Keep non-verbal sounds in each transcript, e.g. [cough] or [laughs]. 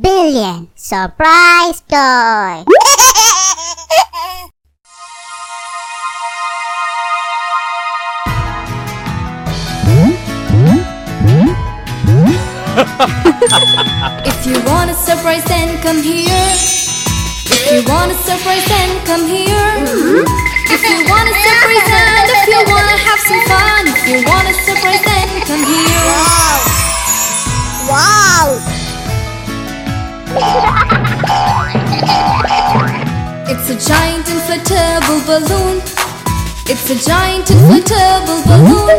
billion surprise toy. If you want a surprise, then come here. If you want a surprise, then come here. If you want a surprise, and if you wanna have some fun, if you want giant inflatable balloon. It's a giant inflatable balloon.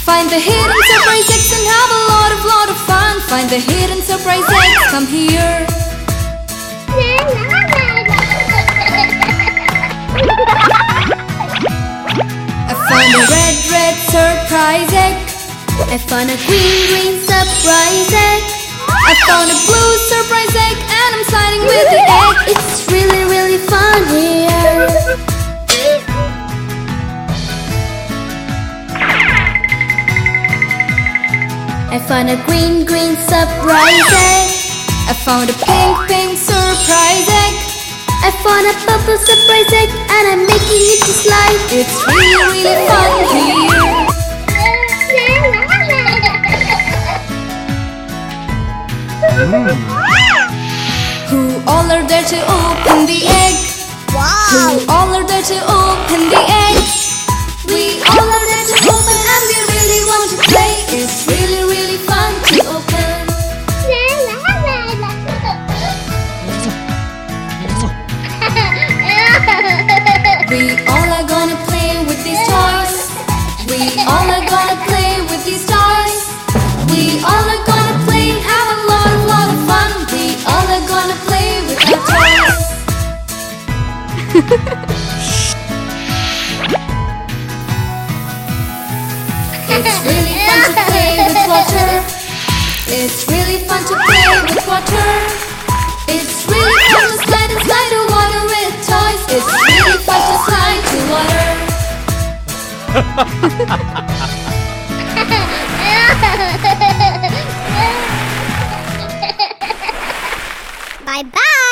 Find the hidden surprise eggs and have a lot of lot of fun. Find the hidden surprise eggs. Come here. I found a red, red surprise egg. I found a green, green surprise egg. I found a blue surprise egg, and I'm sliding with the egg. It's really, really I found a green, green surprise egg. I found a pink, pink surprise egg. I found a purple surprise egg, and I'm making it to slide. It's really, really fun here. Hmm. Who all are there to open the egg? Wow! Who all are there to open the egg? We all are gonna play with these toys. We all are gonna play with these toys. We all are gonna play, have a lot, of lot of fun. We all are gonna play with our toys. [laughs] It's really bye bye.